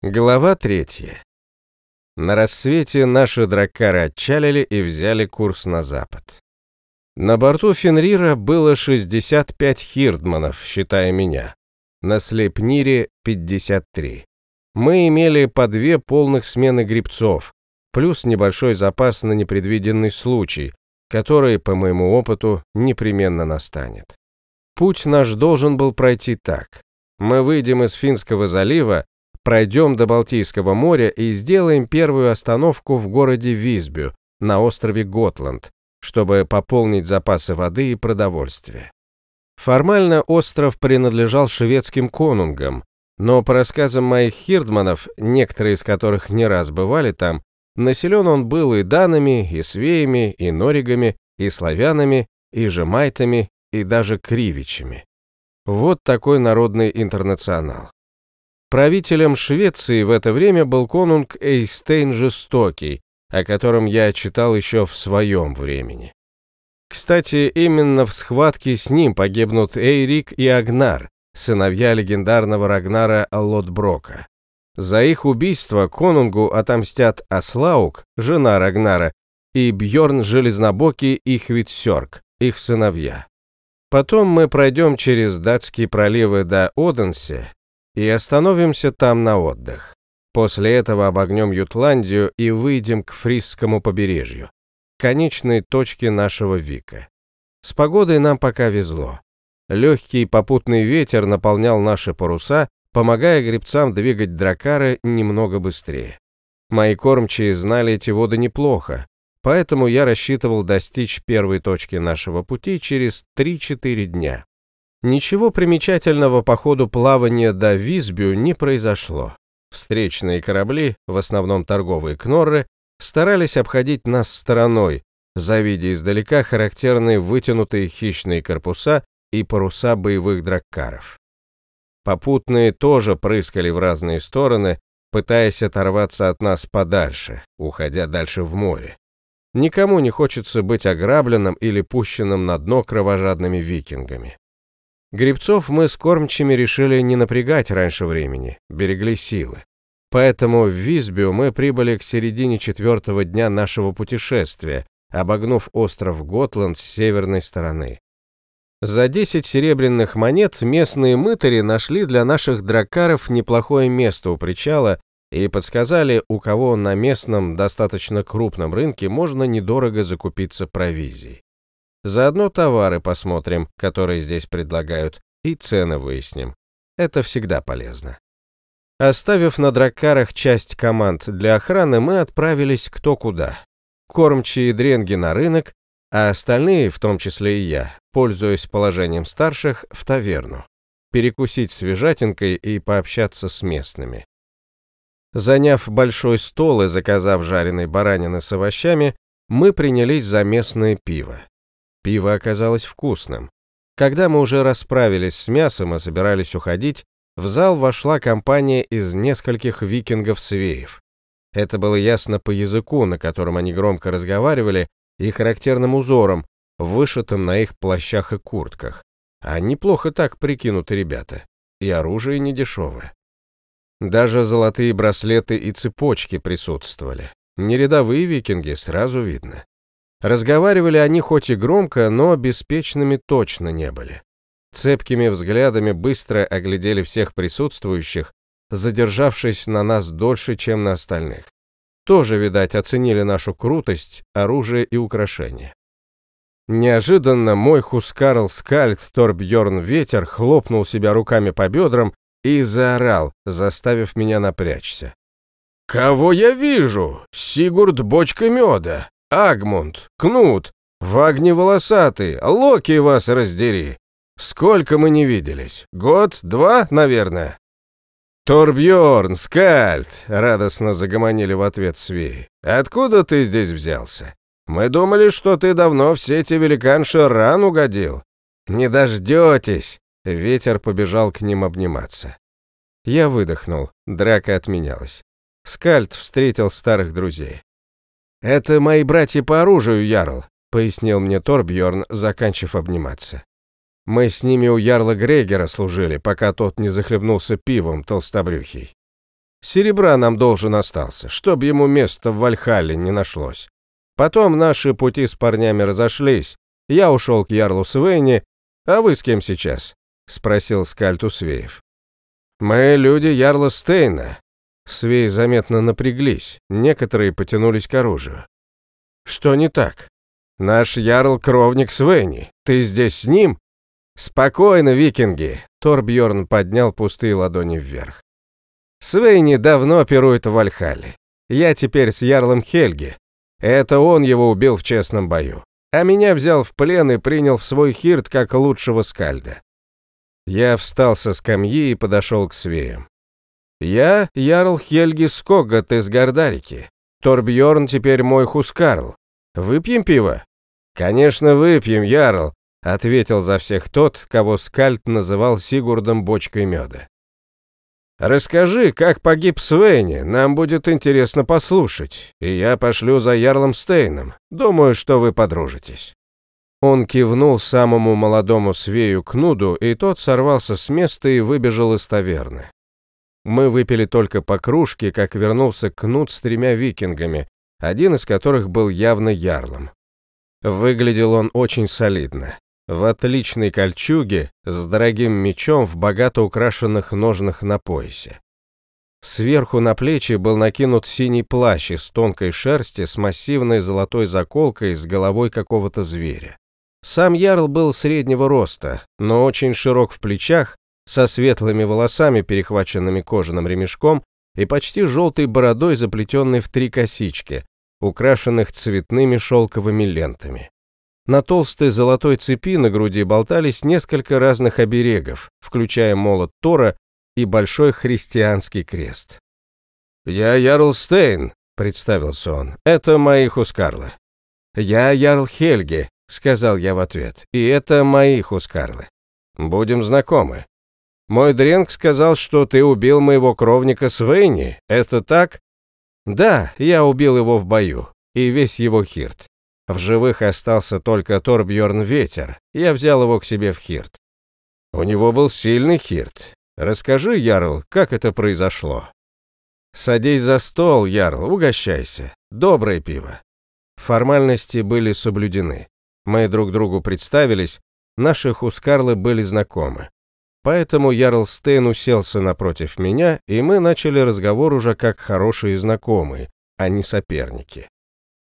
Глава третья. На рассвете наши драккары отчалили и взяли курс на запад. На борту Фенрира было 65 хирдманов, считая меня. На Слепнире 53. Мы имели по две полных смены грибцов, плюс небольшой запас на непредвиденный случай, который, по моему опыту, непременно настанет. Путь наш должен был пройти так. Мы выйдем из Финского залива, пройдем до Балтийского моря и сделаем первую остановку в городе Висбю на острове Готланд, чтобы пополнить запасы воды и продовольствия. Формально остров принадлежал шведским конунгам, но по рассказам моих хирдманов, некоторые из которых не раз бывали там, населен он был и данами, и свеями, и норигами, и славянами, и жемайтами, и даже кривичами. Вот такой народный интернационал. Правителем Швеции в это время был конунг Эйстейн Жестокий, о котором я читал еще в своем времени. Кстати, именно в схватке с ним погибнут Эйрик и Агнар, сыновья легендарного Рагнара Лотброка. За их убийство конунгу отомстят Аслаук, жена Рагнара, и Бьорн Железнобокий и Хвитсерк, их сыновья. Потом мы пройдем через датские проливы до Оденсе и остановимся там на отдых. После этого обогнем Ютландию и выйдем к Фрисскому побережью, конечной точке нашего Вика. С погодой нам пока везло. Легкий попутный ветер наполнял наши паруса, помогая гребцам двигать дракары немного быстрее. Мои кормчие знали эти воды неплохо, поэтому я рассчитывал достичь первой точки нашего пути через 3-4 дня. Ничего примечательного по ходу плавания до Висбю не произошло. Встречные корабли, в основном торговые кнорры, старались обходить нас стороной, завидя издалека характерные вытянутые хищные корпуса и паруса боевых драккаров. Попутные тоже прыскали в разные стороны, пытаясь оторваться от нас подальше, уходя дальше в море. Никому не хочется быть ограбленным или пущенным на дно кровожадными викингами. Грибцов мы с кормчими решили не напрягать раньше времени, берегли силы. Поэтому в Висбю мы прибыли к середине четвертого дня нашего путешествия, обогнув остров Готланд с северной стороны. За 10 серебряных монет местные мытари нашли для наших дракаров неплохое место у причала и подсказали, у кого на местном достаточно крупном рынке можно недорого закупиться провизией. Заодно товары посмотрим, которые здесь предлагают, и цены выясним. Это всегда полезно. Оставив на драккарах часть команд для охраны, мы отправились кто куда. Кормчие дренги на рынок, а остальные, в том числе и я, пользуясь положением старших, в таверну. Перекусить свежатинкой и пообщаться с местными. Заняв большой стол и заказав жареной баранины с овощами, мы принялись за местное пиво. Пиво оказалось вкусным. Когда мы уже расправились с мясом и собирались уходить, в зал вошла компания из нескольких викингов-свеев. Это было ясно по языку, на котором они громко разговаривали, и характерным узором, вышитым на их плащах и куртках. А неплохо так прикинуты ребята. И оружие недешевое. Даже золотые браслеты и цепочки присутствовали. Не рядовые викинги, сразу видно. Разговаривали они хоть и громко, но беспечными точно не были. Цепкими взглядами быстро оглядели всех присутствующих, задержавшись на нас дольше, чем на остальных. Тоже, видать, оценили нашу крутость, оружие и украшения. Неожиданно мой Хускарл Скальд Торбьерн Ветер хлопнул себя руками по бедрам и заорал, заставив меня напрячься. «Кого я вижу? Сигурд Бочка Меда, Агмунд, Кнут, Вагни Волосатый, Локи вас раздери! Сколько мы не виделись? Год, два, наверное?» «Торбьерн, Скальд!» — радостно загомонили в ответ Свеи. «Откуда ты здесь взялся? Мы думали, что ты давно в сети великанши ран угодил. Не дождетесь!» Ветер побежал к ним обниматься. Я выдохнул, драка отменялась. Скальд встретил старых друзей. «Это мои братья по оружию, Ярл», — пояснил мне Торбьорн, заканчив обниматься. «Мы с ними у Ярла Грегера служили, пока тот не захлебнулся пивом толстобрюхий». Серебра нам должен остался, чтоб ему место в Вальхалле не нашлось. Потом наши пути с парнями разошлись. Я ушел к Ярлу Свейне, а вы с кем сейчас?» — спросил Скальту Свеев. «Мы люди Ярла Стейна». Свеи заметно напряглись, некоторые потянулись к оружию. «Что не так? Наш Ярл — кровник Свейни. Ты здесь с ним?» «Спокойно, викинги!» — Торбьорн поднял пустые ладони вверх. «Свейни давно пирует в Вальхалле. Я теперь с Ярлом Хельги. Это он его убил в честном бою. А меня взял в плен и принял в свой хирт как лучшего скальда. Я встал со скамьи и подошел к свеям. Я Ярл Хельги Скогат из Гордарики. Торбьорн теперь мой Хускарл. Выпьем пиво? Конечно, выпьем, Ярл, ответил за всех тот, кого Скальд называл Сигурдом бочкой меда. «Расскажи, как погиб Свейни, нам будет интересно послушать, и я пошлю за Ярлом Стейном. Думаю, что вы подружитесь». Он кивнул самому молодому свею Кнуду, и тот сорвался с места и выбежал из таверны. Мы выпили только по кружке, как вернулся Кнут с тремя викингами, один из которых был явно ярлом. Выглядел он очень солидно в отличной кольчуге, с дорогим мечом в богато украшенных ножнах на поясе. Сверху на плечи был накинут синий плащ из тонкой шерсти с массивной золотой заколкой с головой какого-то зверя. Сам Ярл был среднего роста, но очень широк в плечах, со светлыми волосами, перехваченными кожаным ремешком, и почти желтой бородой, заплетенной в три косички, украшенных цветными шелковыми лентами. На толстой золотой цепи на груди болтались несколько разных оберегов, включая молот Тора и большой христианский крест. «Я Ярл Стейн», — представился он, — «это мои Хускарлы». «Я Ярл Хельги», — сказал я в ответ, — «и это мои Хускарлы. Будем знакомы». «Мой Дренг сказал, что ты убил моего кровника Свейни, это так?» «Да, я убил его в бою, и весь его хирт. В живых остался только Торбьорн Ветер. Я взял его к себе в Хирт. У него был сильный Хирт. Расскажи, Ярл, как это произошло? Садись за стол, Ярл, угощайся. Доброе пиво. Формальности были соблюдены. Мы друг другу представились, наши хускарлы были знакомы. Поэтому Ярл Стейн уселся напротив меня, и мы начали разговор уже как хорошие знакомые, а не соперники.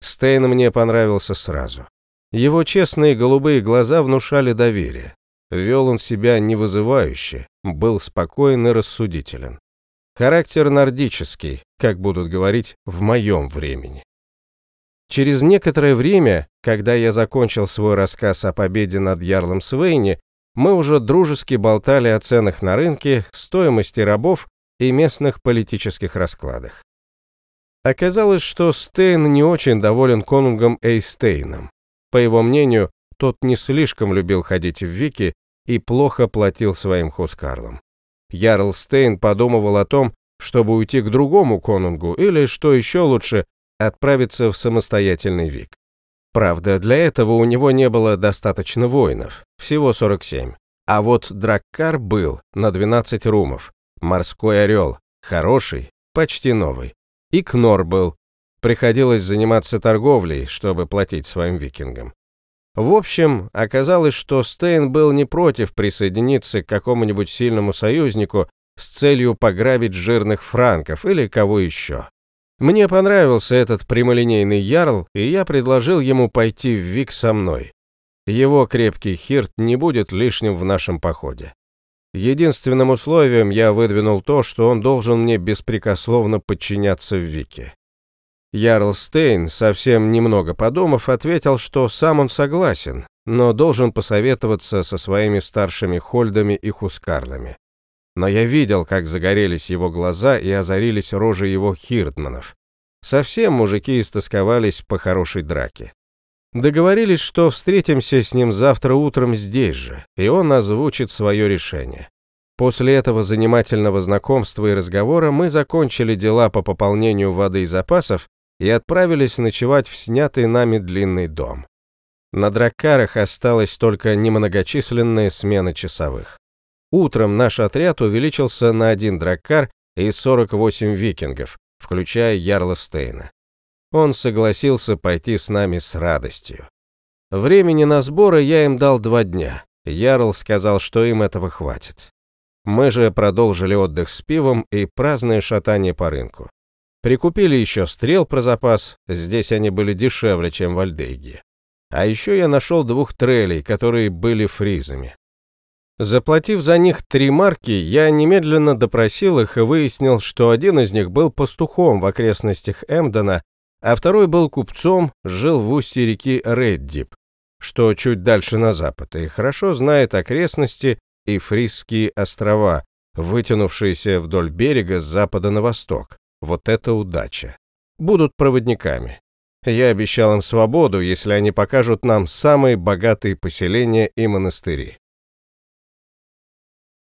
Стейн мне понравился сразу. Его честные голубые глаза внушали доверие. Вел он себя невызывающе, был спокоен и рассудителен. Характер нордический, как будут говорить, в моем времени. Через некоторое время, когда я закончил свой рассказ о победе над Ярлом Свейни, мы уже дружески болтали о ценах на рынке, стоимости рабов и местных политических раскладах. Оказалось, что Стейн не очень доволен конунгом Эйстейном. По его мнению, тот не слишком любил ходить в Вики и плохо платил своим хускарлам. Ярл Стейн подумывал о том, чтобы уйти к другому конунгу или, что еще лучше, отправиться в самостоятельный Вик. Правда, для этого у него не было достаточно воинов, всего 47. А вот Драккар был на 12 румов, морской орел, хороший, почти новый. И Кнор был. Приходилось заниматься торговлей, чтобы платить своим викингам. В общем, оказалось, что Стейн был не против присоединиться к какому-нибудь сильному союзнику с целью пограбить жирных франков или кого еще. Мне понравился этот прямолинейный ярл, и я предложил ему пойти в Вик со мной. Его крепкий хирт не будет лишним в нашем походе. Единственным условием я выдвинул то, что он должен мне беспрекословно подчиняться в Вике. Ярл Стейн, совсем немного подумав, ответил, что сам он согласен, но должен посоветоваться со своими старшими хольдами и хускарлами. Но я видел, как загорелись его глаза и озарились рожи его хирдманов. Совсем мужики истосковались по хорошей драке. Договорились, что встретимся с ним завтра утром здесь же, и он озвучит свое решение. После этого занимательного знакомства и разговора мы закончили дела по пополнению воды и запасов и отправились ночевать в снятый нами длинный дом. На драккарах осталась только немногочисленная смена часовых. Утром наш отряд увеличился на один драккар и 48 викингов, включая Ярла Стейна. Он согласился пойти с нами с радостью. Времени на сборы я им дал два дня. Ярл сказал, что им этого хватит. Мы же продолжили отдых с пивом и праздное шатание по рынку. Прикупили еще стрел про запас, здесь они были дешевле, чем в Альдейге. А еще я нашел двух трелей, которые были фризами. Заплатив за них три марки, я немедленно допросил их и выяснил, что один из них был пастухом в окрестностях Эмдена, а второй был купцом, жил в устье реки Реддип, что чуть дальше на запад, и хорошо знает окрестности и Фрисские острова, вытянувшиеся вдоль берега с запада на восток. Вот это удача. Будут проводниками. Я обещал им свободу, если они покажут нам самые богатые поселения и монастыри.